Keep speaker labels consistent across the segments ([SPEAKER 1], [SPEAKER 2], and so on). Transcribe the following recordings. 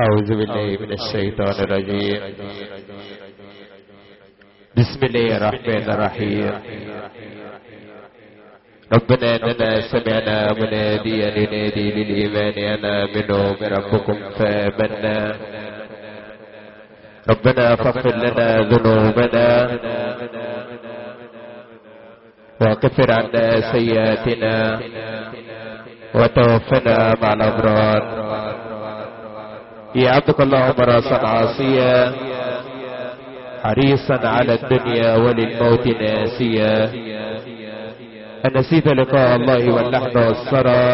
[SPEAKER 1] أعوذ بالله من الشيطان الرجيم. بسم الله الرحمن الرحيم. ربنا إننا سمعنا مناديا ينادي للإيمان أنا منه بربكم فآمنا. ربنا فاغفر لنا ذنوبنا وكفر عنا سيئاتنا وتوفنا مع الأبرار. يا عبدك اللهم راسا عاصيا حريصا على الدنيا وللموت ناسيا. أنسيت لقاء الله واللحم والثرى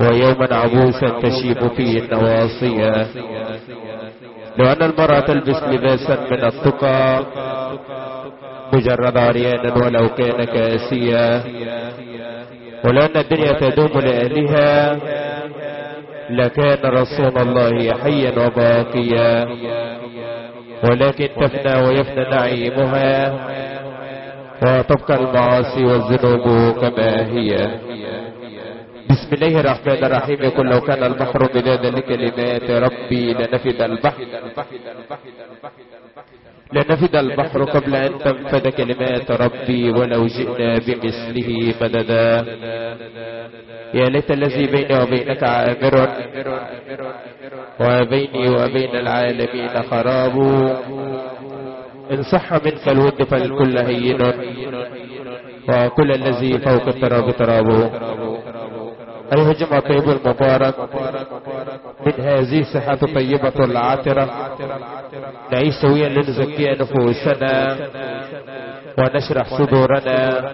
[SPEAKER 1] ويوما عبوسا تشيب فيه النواصية لو أن المرأة تلبس لباسا من التقى مجرد عريانا ولو كان كاسيا. ولو أن الدنيا تدوم لأهلها لكان رسول الله حيا وباقيا. ولكن تفنى ويفنى نعيمها. وتبقى المعاصي والذنوب كما هي. بسم الله الرحمن الرحيم. يقول لو كان البحر مدادا لكلمات ربي لنفد البحر. لنفد البحر قبل أن تنفد كلمات ربي ولو جئنا بمثله مددا. يا ليت الذي بيني وبينك عامر وبيني وبين العالمين خراب. إن صح منك الود فالكل هين. وكل الذي فوق التراب تراب. أيها الجمعة الطيب المبارك. من هذه الصحة الطيبة العاطرة. نعيش سويا لنزكي نفوسنا ونشرح صدورنا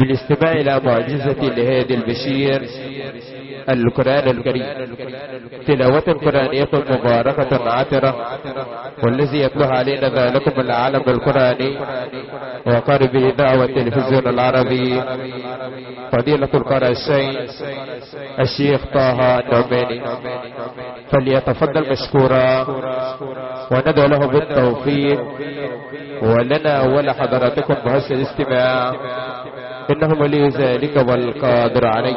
[SPEAKER 1] بالاستماع إلى معجزة لهادي البشير. القرآن الكريم. تلاوة قرآنية مباركة عطرة. والذي يتلوها علينا ذلكم العالم القرآني. وقارب دعوة التلفزيون العربي. فضيلة الشيخ الشيخ طه النعماني فليتفضل مشكورا. وندعو له بالتوفيق. ولنا ولحضراتكم بحسن الاستماع. إنه ولي ذلك والقادر عليه.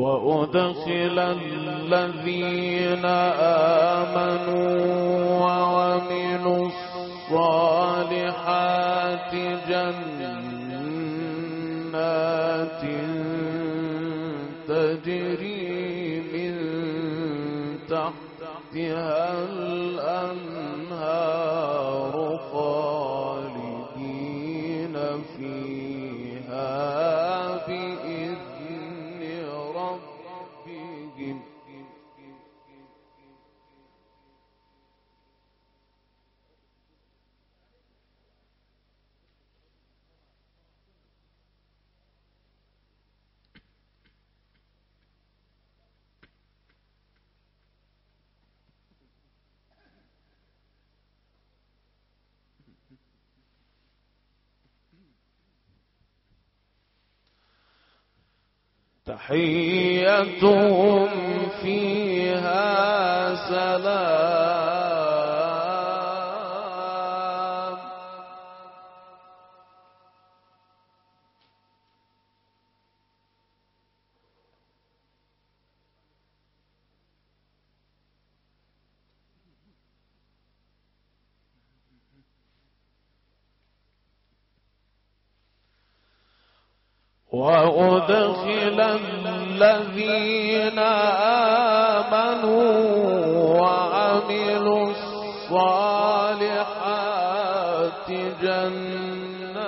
[SPEAKER 2] وأدخل الذين آمنوا وعملوا الصالحات جنات تحيتهم فيها سلام. الصالحات جنات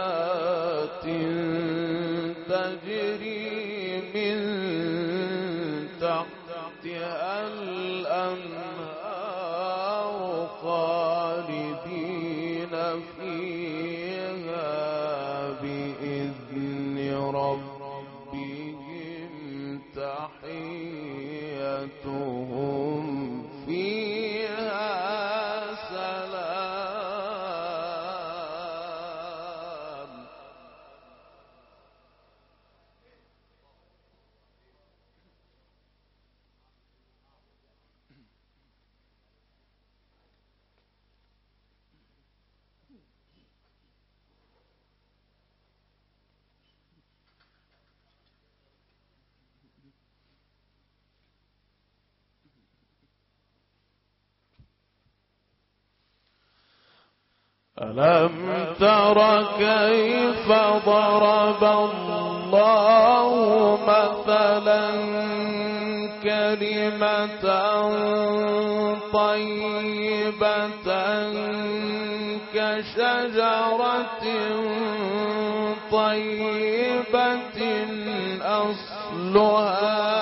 [SPEAKER 2] ألم تر كيف ضرب الله مثلا كلمة طيبة كشجرة طيبة أصلها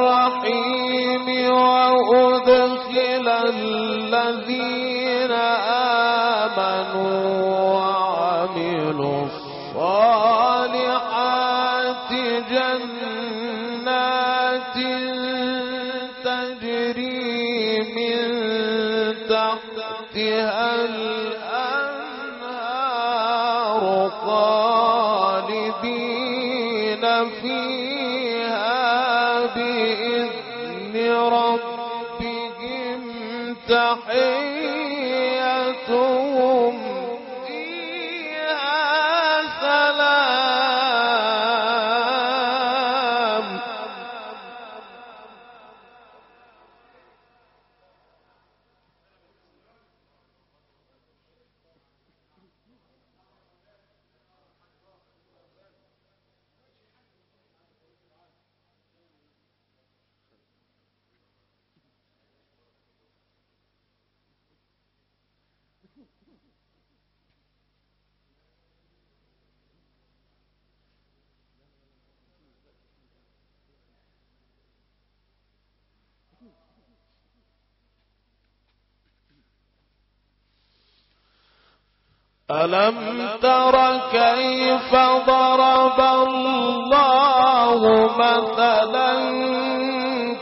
[SPEAKER 2] ألم تر كيف ضرب الله مثلا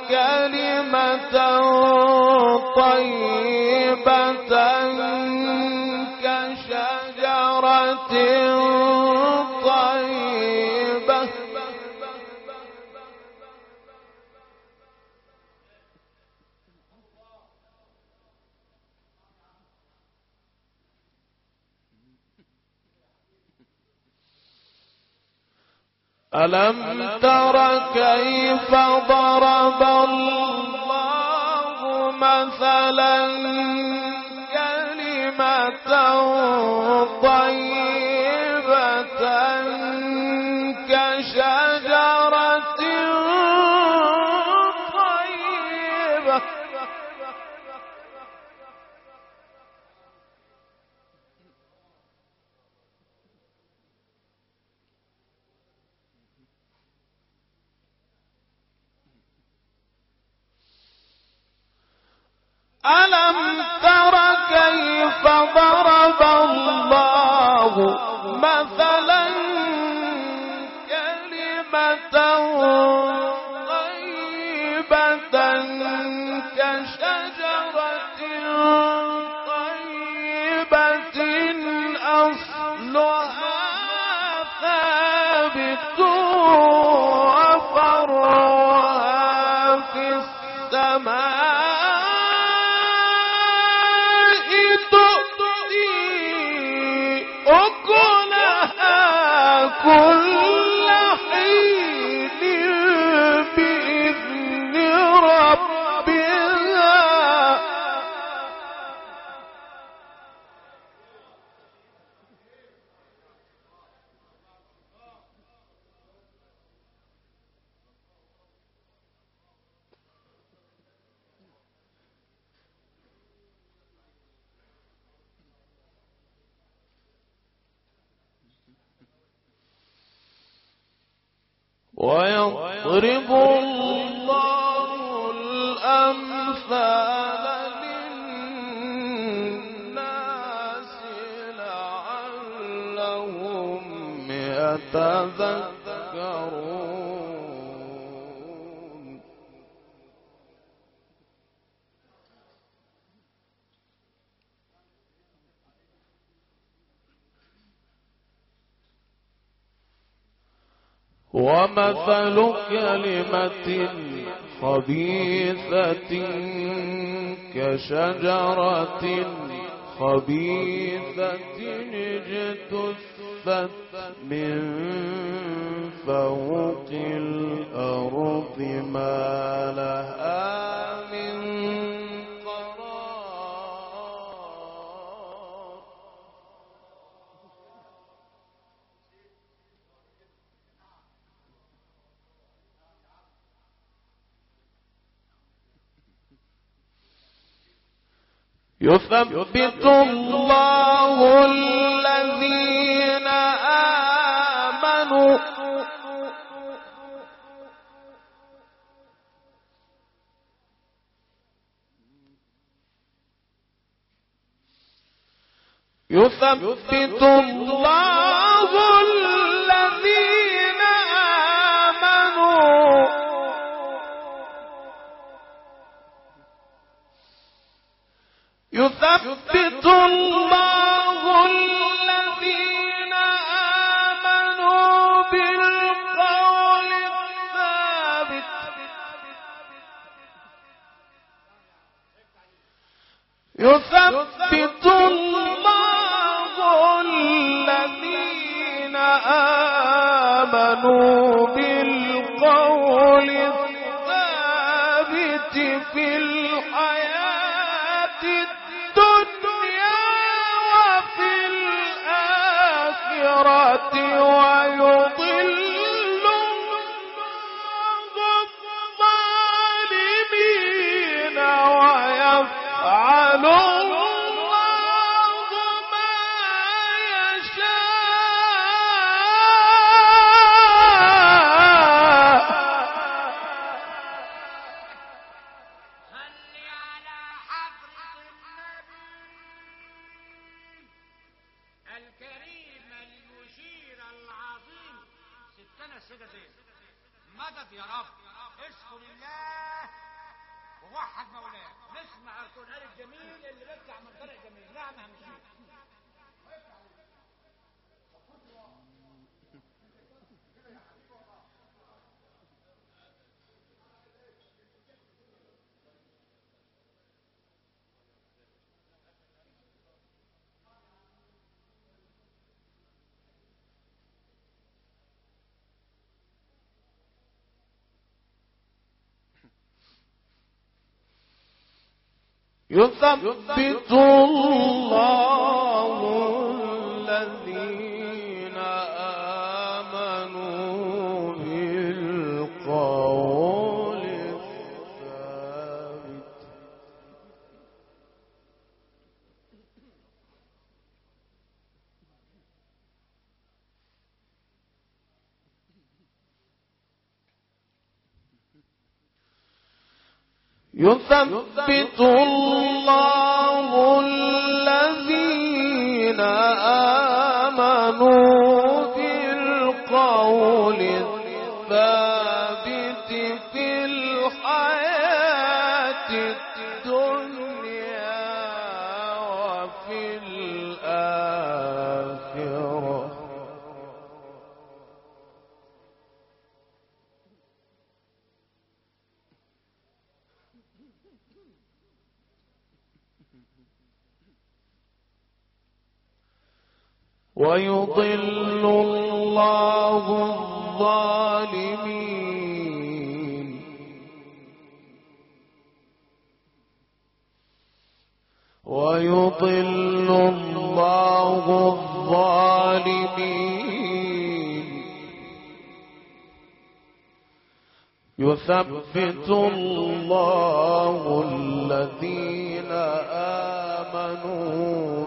[SPEAKER 2] كلمة طيبة كشجرة ألم تر كيف ضرب الله مثلا كلمة طيبة؟ ويضرب الله الأمثال للناس لعلهم يتذكرون. ومثل كلمة خبيثة كشجرة خبيثة اجتثت من فوق الأرض ما لها يثبت الله الذين آمنوا. يثبت الله يثبت الله الذين آمنوا بالقول الثابت. في يثبت الله الذين آمنوا بالقول الثابت. يثبت آمنوا يثبت الله الذين آمنوا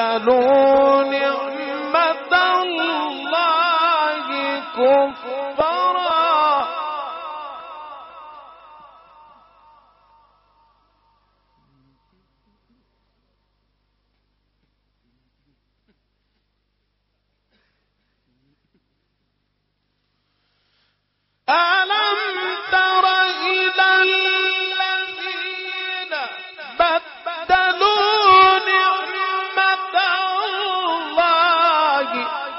[SPEAKER 2] بدلوا نعمة الله كفرا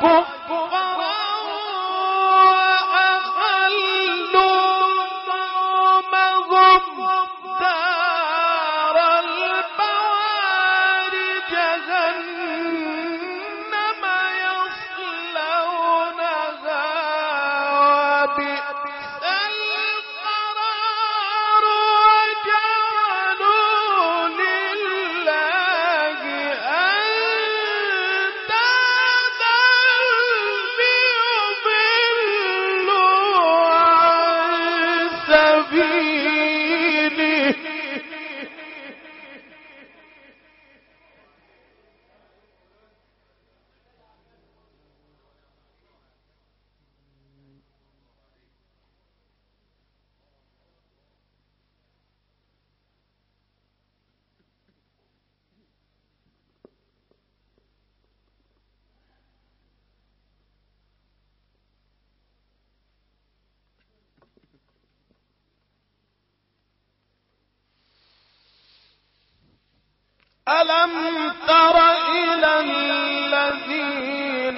[SPEAKER 2] الله ألم تر إلى الذين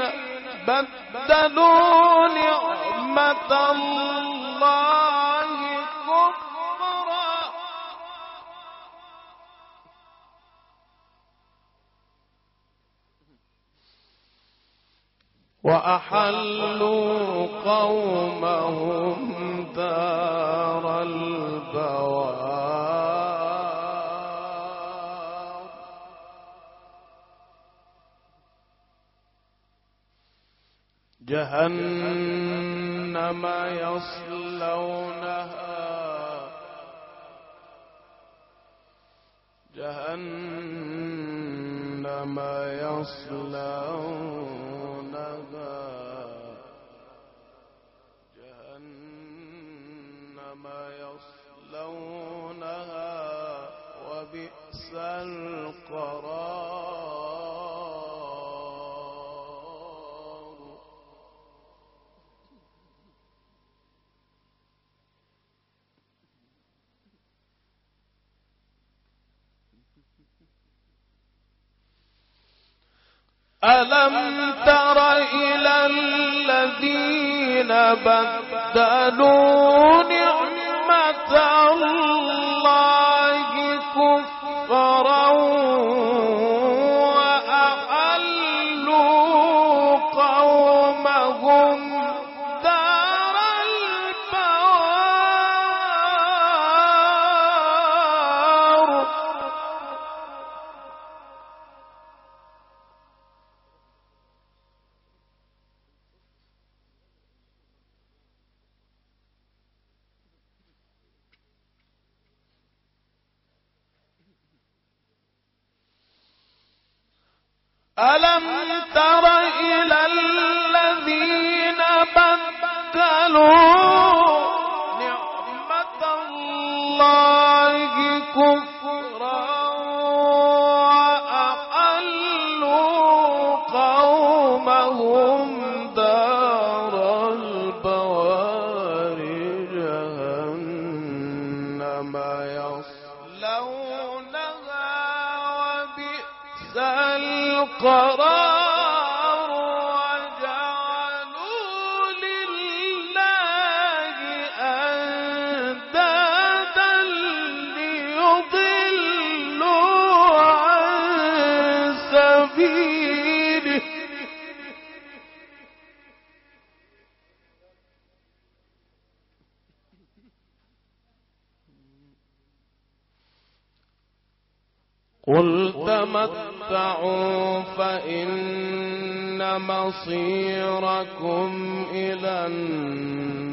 [SPEAKER 2] بدلوا نعمة الله كفرا؟ وأحلوا قومهم دار البوار. جهنم يصلونها. جهنم يصلونها. جهنم يصلونها. وبئس القرار. ألم تر إلى الذين بدلوا نعمة ربكم تنازعوا فإن مصيركم إلى النار.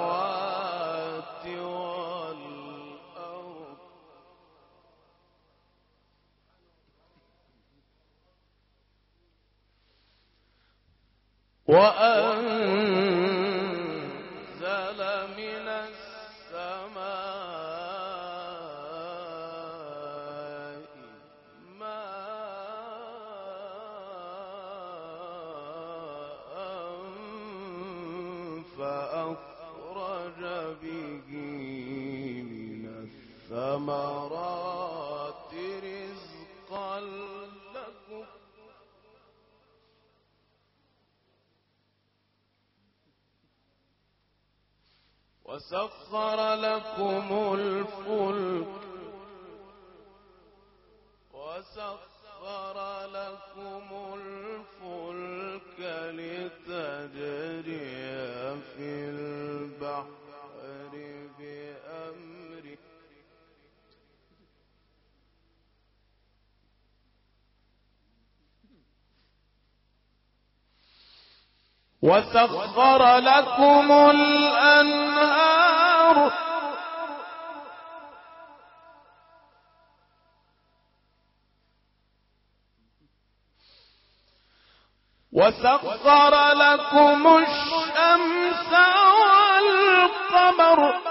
[SPEAKER 2] وسخر لكم الأنهار. وسخر لكم الشمس والقمر.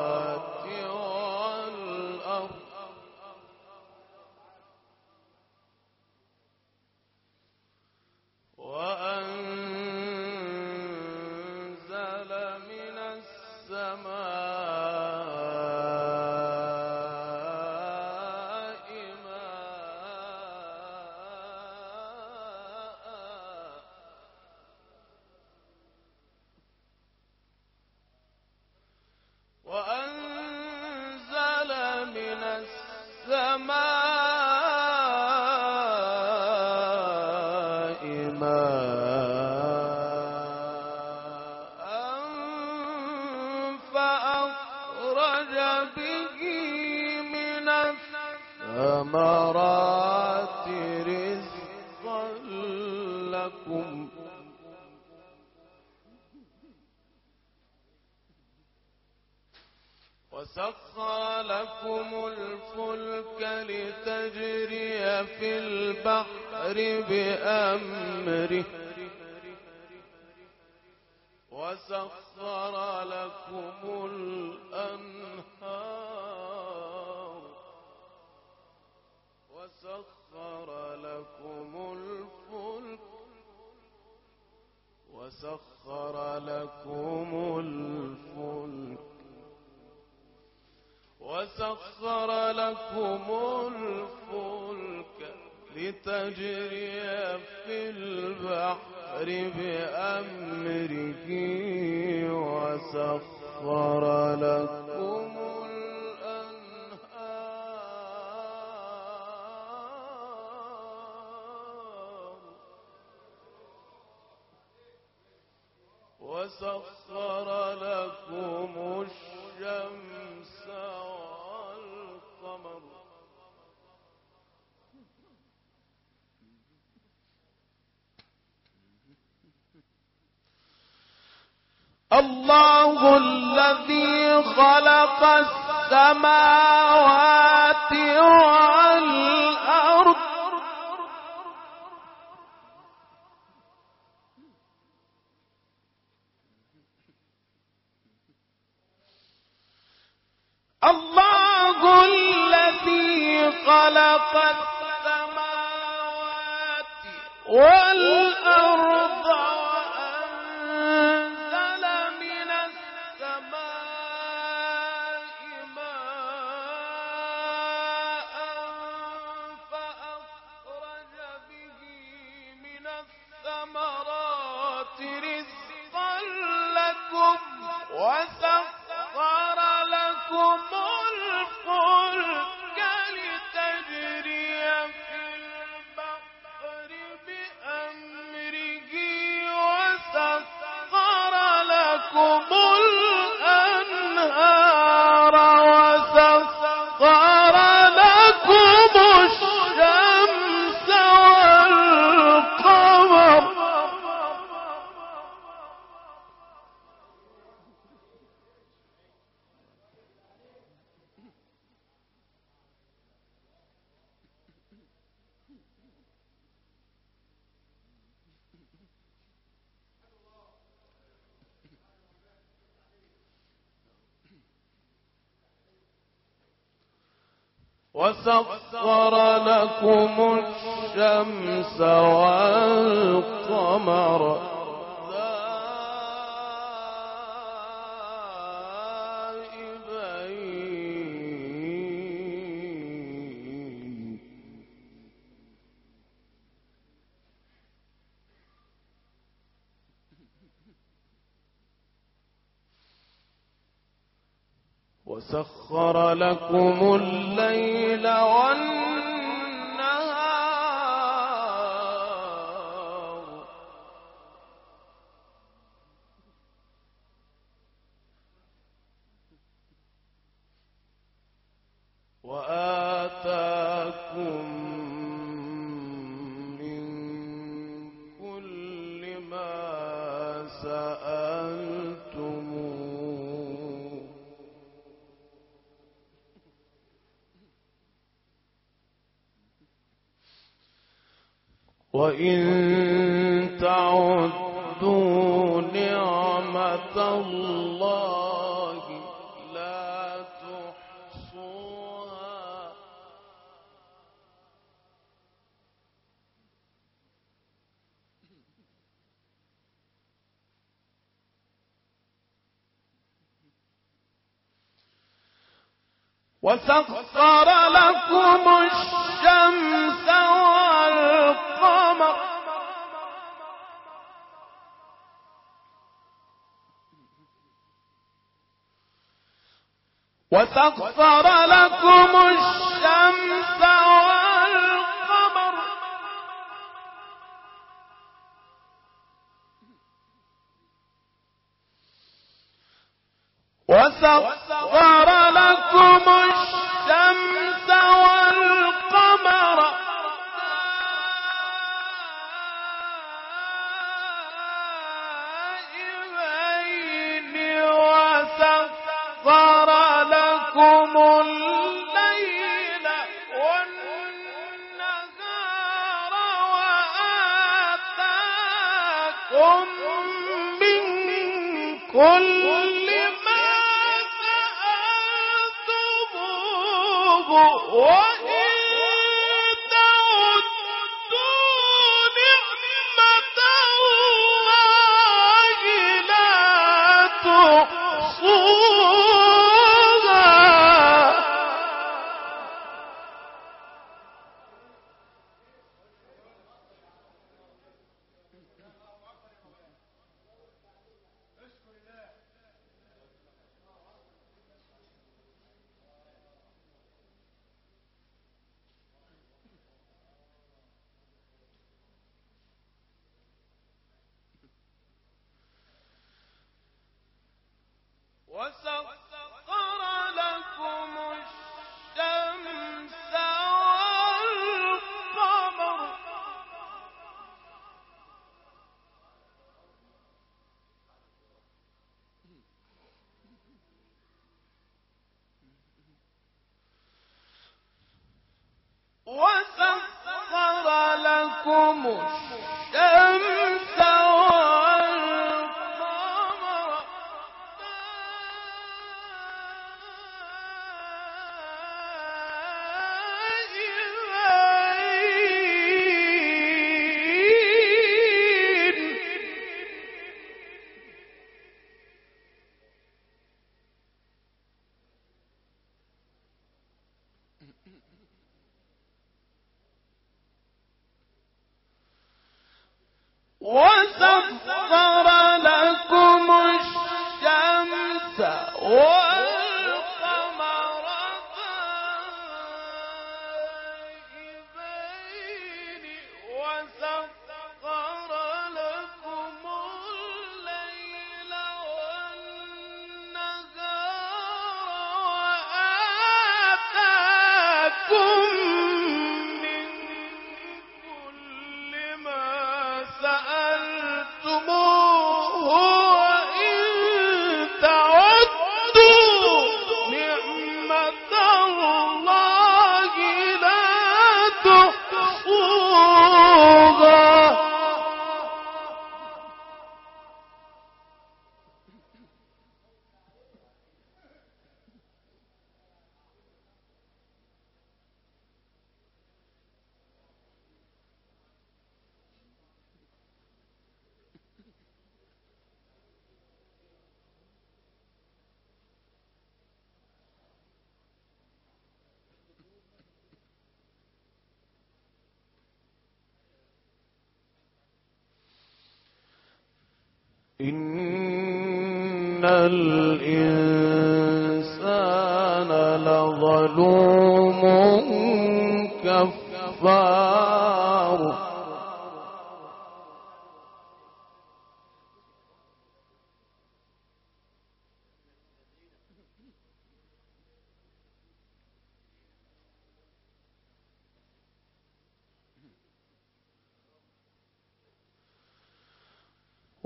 [SPEAKER 2] وسخر لكم الأنهار. وسخر لكم الفلك. وسخر لكم الفلك. وسخر لكم الفلك. لتجري في البحر بأمره وسخر لكم الأنهار وسخر الله الذي خلق السماوات والأرض. الله الذي خلق السماوات والأرض. الثمرات رزقا لكم وسخر وسخر وآتاكم من كل ما سألتموه. وإن وسخر وإن
[SPEAKER 3] وسخر
[SPEAKER 2] لنا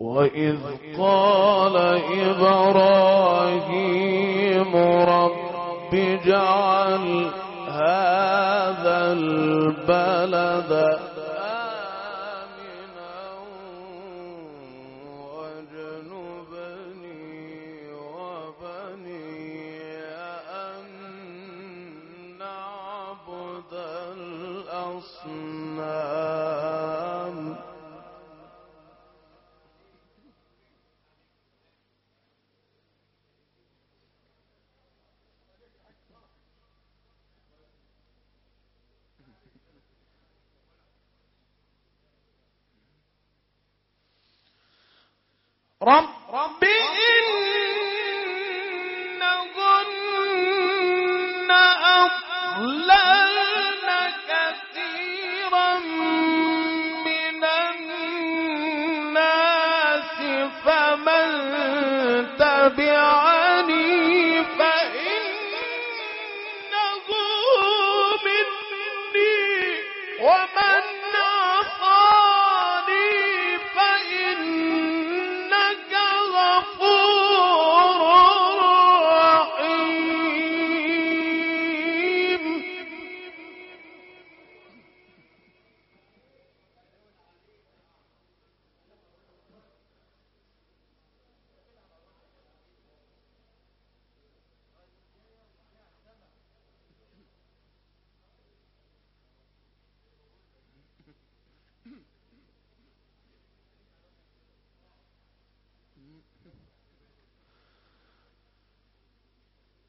[SPEAKER 2] وإذ قال إبراهيم رب اجعل هذا البلد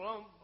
[SPEAKER 3] ربنا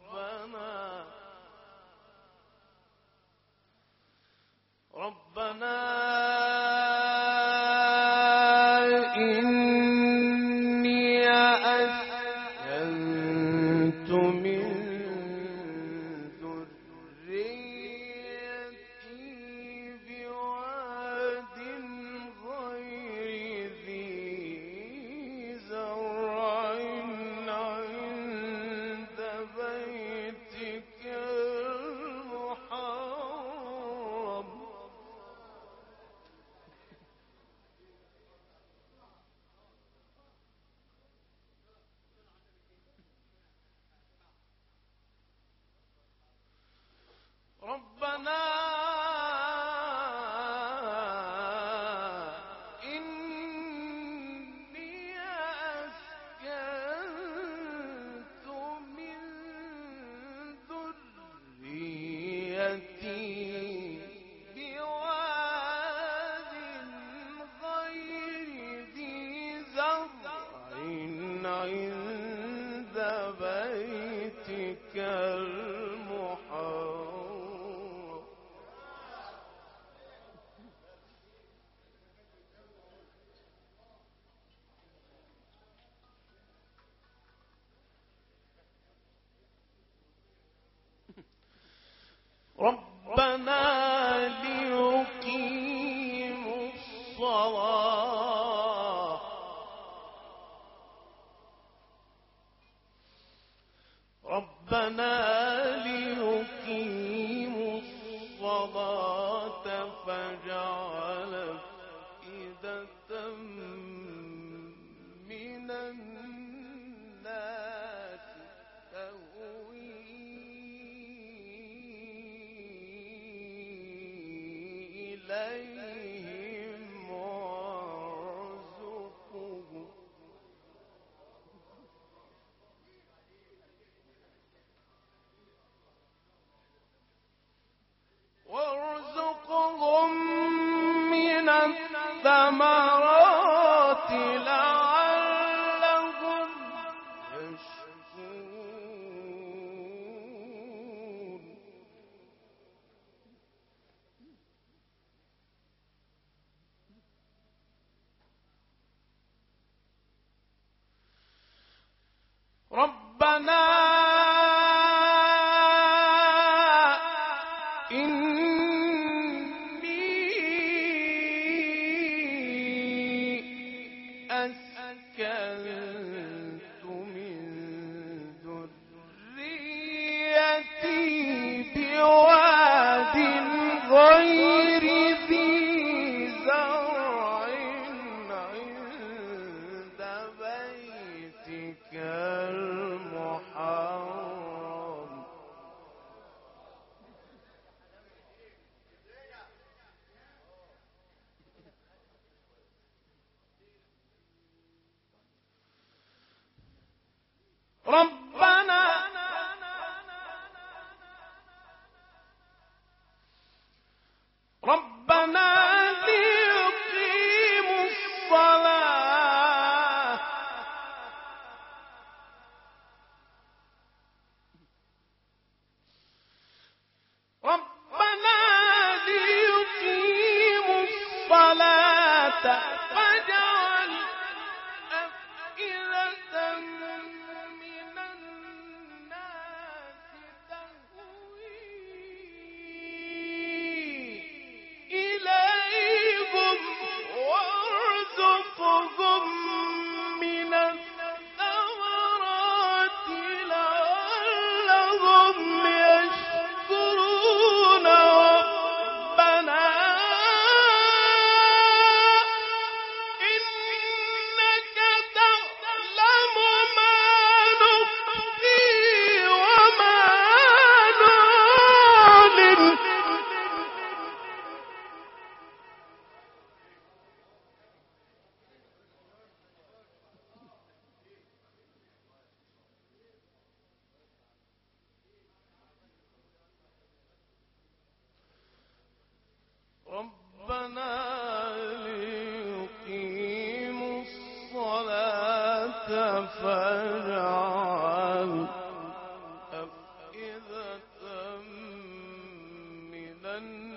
[SPEAKER 3] ربنا من
[SPEAKER 2] النار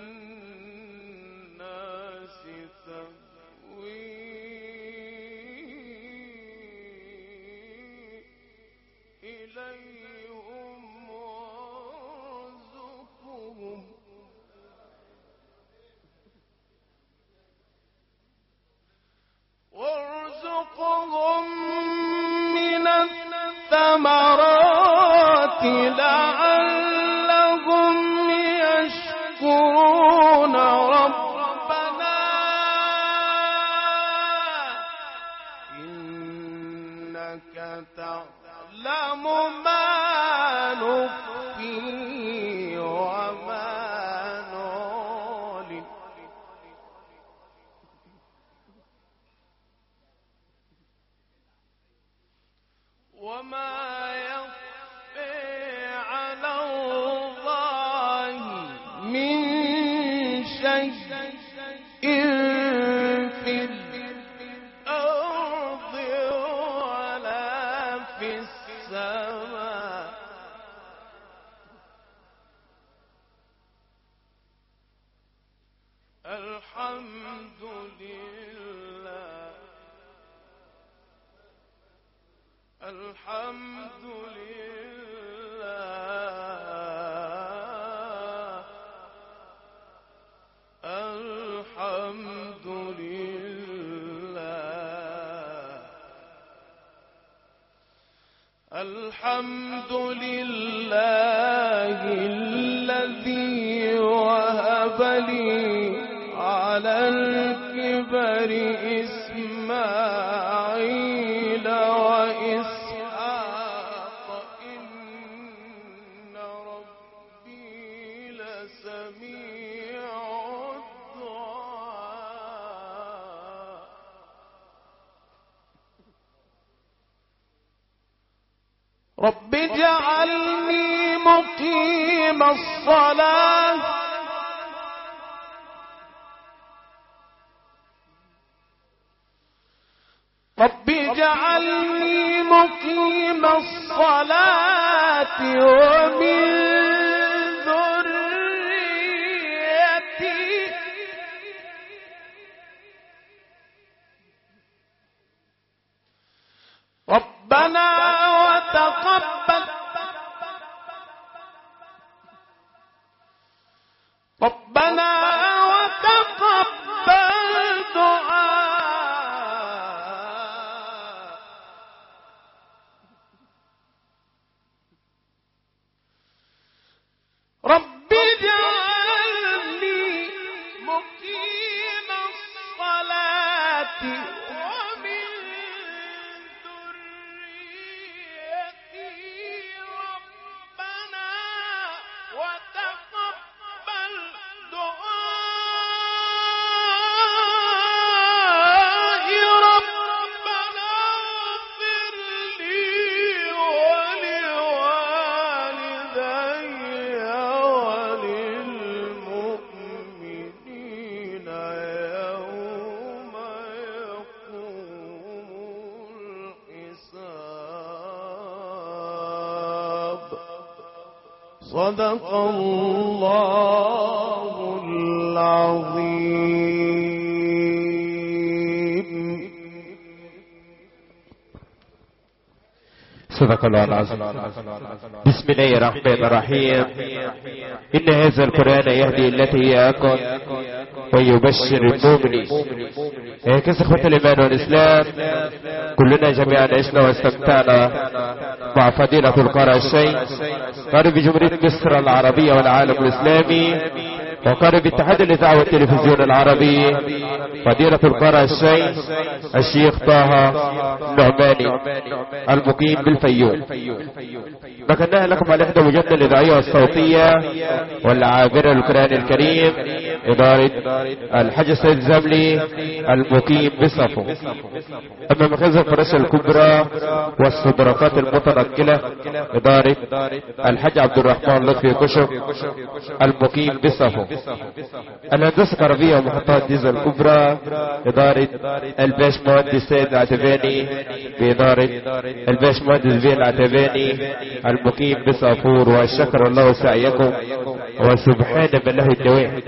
[SPEAKER 2] الحمد لله الذي وهب لي الصلاة. رب اجعلني مقيم الصلاة. صدق الله العظيم.
[SPEAKER 1] صدق الله العظيم. بسم الله الرحمن الرحيم. إن هذا القرآن يهدي التي هي أكون ويبشر المؤمنين. كيف إخوة الإيمان والإسلام كلنا جميعا عشنا واستمتعنا مع فضيلة القرى الشيخ قارئ بجمهورية مصر العربية والعالم الإسلامي وقارئ باتحاد الإذاعة والتلفزيون العربي فضيلة القارئ الشيخ الشيخ طه النعماني المقيم بالفيوم. ذكرناها لكم على إحدى وجهتنا الإذاعية والصوتية والعابرة للقرآن الكريم. إدارة الحاج السيد الزملي المقيم بصفو أما مخازن الفراشة الكبرى والصدرات المتنقلة إدارة الحاج عبد الرحمن لطفي كشك المقيم بصفو الهندسة العربية ومحطات ديزل الكبرى إدارة الباش مهندس سيد العتباني بإدارة الباش مهندس بيه العتباني المقيم بصافور وشكر الله سعيكم وسبحان من له الدوام